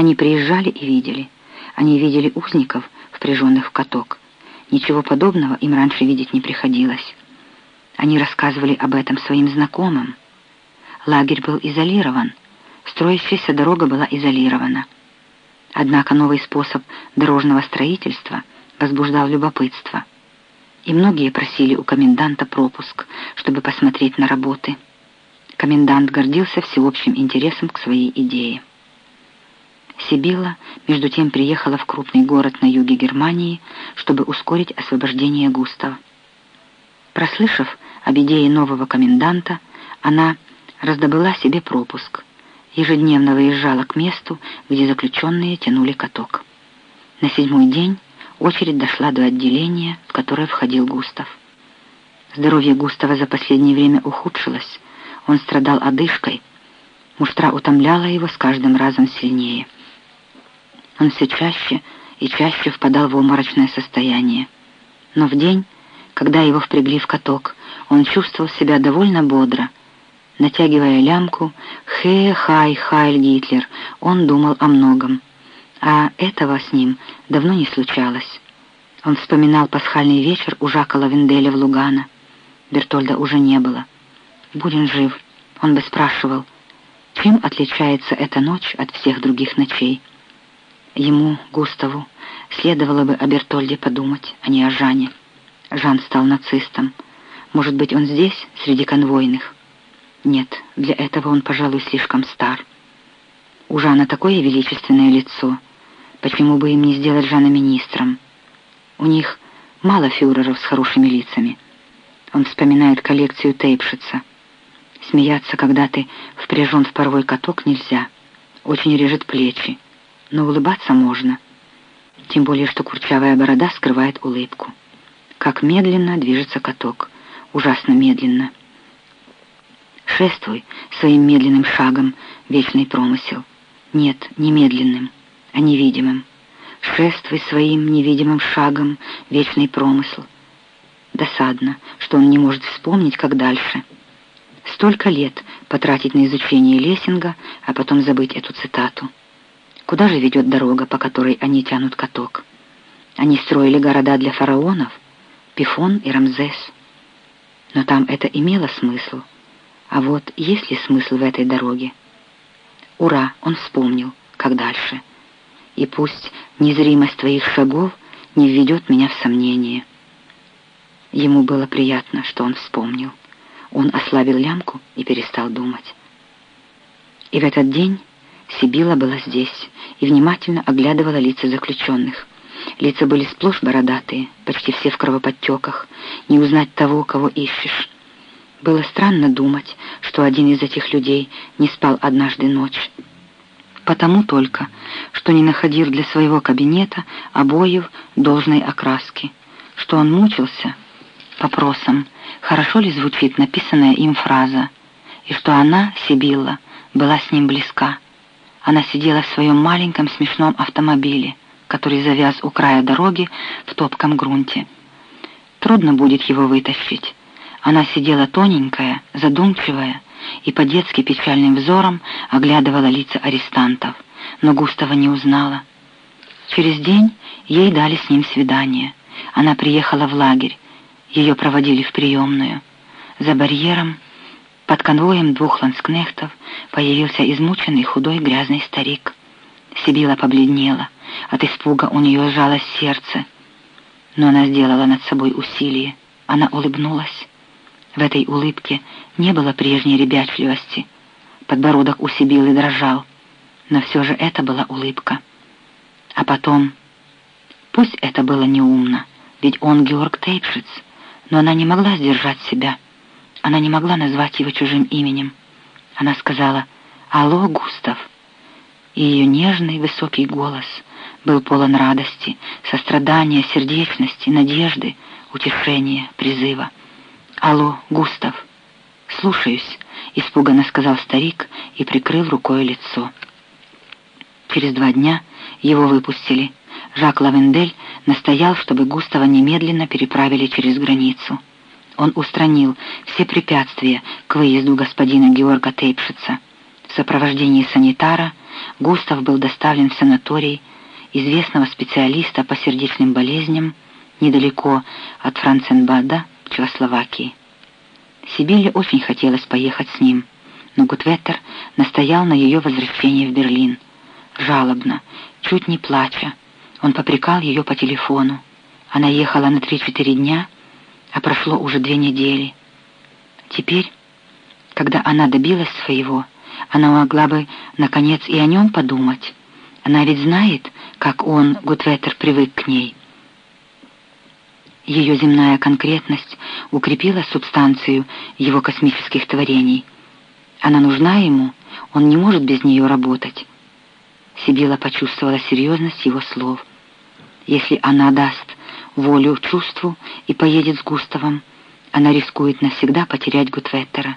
Они приезжали и видели. Они видели узников, впряженных в каток. Ничего подобного им раньше видеть не приходилось. Они рассказывали об этом своим знакомым. Лагерь был изолирован, строящаяся дорога была изолирована. Однако новый способ дорожного строительства возбуждал любопытство. И многие просили у коменданта пропуск, чтобы посмотреть на работы. Комендант гордился всеобщим интересом к своей идее. Сибилла, между тем, приехала в крупный город на юге Германии, чтобы ускорить освобождение Густава. Прослышав об идее нового коменданта, она раздобыла себе пропуск. Ежедневно выезжала к месту, где заключенные тянули каток. На седьмой день очередь дошла до отделения, в которое входил Густав. Здоровье Густава за последнее время ухудшилось. Он страдал одышкой. Муштра утомляла его с каждым разом сильнее. Он все чаще и чаще впадал в обморочное состояние. Но в день, когда его впрягли в каток, он чувствовал себя довольно бодро. Натягивая лямку «Хе-хай-хайль Гитлер», он думал о многом. А этого с ним давно не случалось. Он вспоминал пасхальный вечер у Жака Лавенделя в Лугана. Бертольда уже не было. Будь он жив, он бы спрашивал, чем отличается эта ночь от всех других ночей. Ему, Густаву, следовало бы о Бертольде подумать, а не о Жане. Жан стал нацистом. Может быть, он здесь, среди конвойных? Нет, для этого он, пожалуй, слишком стар. У Жана такое величественное лицо. Почему бы им не сделать Жана министром? У них мало фюреров с хорошими лицами. Он вспоминает коллекцию Тейпшица. Смеяться, когда ты впряжен в паровой каток, нельзя. Очень режет плечи. Но улыбаться можно. Тем более, что курчавая борода скрывает улыбку. Как медленно движется каток. Ужасно медленно. Шествуй своим медленным шагом, вечный промысел. Нет, не медленным, а невидимым. Шествуй своим невидимым шагом, вечный промысл. Досадно, что он не может вспомнить, как дальше. Столько лет потратить на изучение Лессинга, а потом забыть эту цитату. Куда же ведет дорога, по которой они тянут каток? Они строили города для фараонов, Пифон и Рамзес. Но там это имело смысл. А вот есть ли смысл в этой дороге? Ура, он вспомнил, как дальше. И пусть незримость твоих шагов не введет меня в сомнение. Ему было приятно, что он вспомнил. Он ослабил лямку и перестал думать. И в этот день Сибила была здесь и внимательно оглядывала лица заключенных. Лица были сплошь бородатые, почти все в кровоподтеках. Не узнать того, кого ищешь. Было странно думать, что один из этих людей не спал однажды ночь. Потому только, что не находил для своего кабинета обоев должной окраски, что он мучился вопросом, хорошо ли звучит написанная им фраза, и что она, Сибилла, была с ним близка. Она сидела в своем маленьком смешном автомобиле, который завяз у края дороги в топком грунте. Трудно будет его вытащить. Она сидела тоненькая, задумчивая, и по-детски печальным взором оглядывала лица арестантов, но Густава не узнала. Через день ей дали с ним свидание. Она приехала в лагерь, ее проводили в приемную. За барьером, под конвоем двух ланскнехтов, появился измученный худой грязный старик. Сибила побледнела. От испуга у нее сжалось сердце. Но она сделала над собой усилие. Она улыбнулась. В этой улыбке не было прежней ребячливости. Подбородок у Сибилы дрожал. Но все же это была улыбка. А потом... Пусть это было неумно, ведь он Георг Тейпшиц, но она не могла сдержать себя. Она не могла назвать его чужим именем. Она сказала «Алло, Густав!» И ее нежный высокий голос был полон радости, сострадания, сердечности, надежды, утешения, призыва. «Алло, Густав!» «Слушаюсь», — испуганно сказал старик и прикрыл рукой лицо. Через два дня его выпустили. Жак Лавендель настоял, чтобы Густава немедленно переправили через границу. Он устранил все препятствия к выезду господина Георга Тейпшица. В сопровождении санитара Густав был доставлен в санаторий известного специалиста по сердечным болезням недалеко от Франценбада, Чехословакии. Сибилле очень хотелось поехать с ним, но Гутветтер настоял на ее возвращении в Берлин. Жалобно, чуть не плача, он попрекал ее по телефону. Она ехала на три-четыре дня, а прошло уже две недели. Теперь, когда она добилась своего, она могла бы, наконец, и о нем подумать. Она ведь знает, как он, Гутветтер, привык к ней. Ее земная конкретность укрепила субстанцию его космических творений. Она нужна ему, он не может без нее работать. Сибила почувствовала серьезность его слов. Если она даст волю чувству и поедет с Густавом, она рискует навсегда потерять Гутветтера.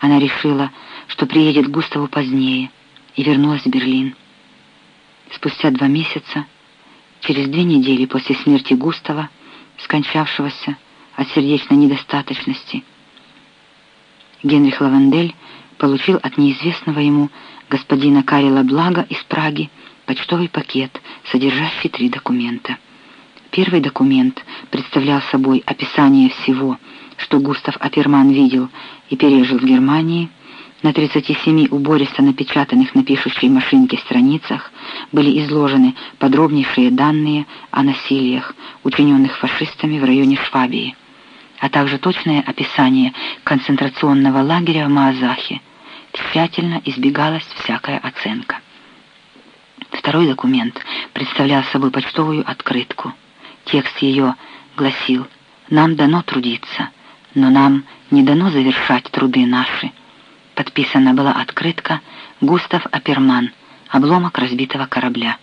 Она решила, что приедет к Густаву позднее, и вернулась в Берлин. Спустя два месяца, через две недели после смерти Густава, скончавшегося от сердечной недостаточности, Генрих Лавандель получил от неизвестного ему господина Карила Блага из Праги почтовый пакет, содержащий три документа. Первый документ представлял собой описание всего, что Густав Аперман видел и пережил в Германии. На 37 убористо напечатанных на пишущей машинке страницах были изложены подробнейшие данные о насилиях, учиненных фашистами в районе Швабии, а также точное описание концентрационного лагеря в Маазахе. Тщательно избегалась всякая оценка. Второй документ представлял собой почтовую открытку. Текст ее гласил «Нам дано трудиться, но нам не дано завершать труды наши». Подписана была открытка «Густав Аперман. Обломок разбитого корабля».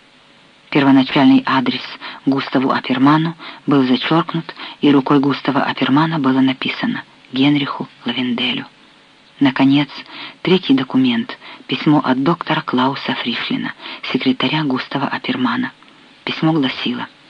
Первоначальный адрес Густаву Аперману был зачеркнут, и рукой Густава Апермана было написано «Генриху Лавенделю». Наконец, третий документ — письмо от доктора Клауса Фришлина, секретаря Густава Апермана. Письмо гласило —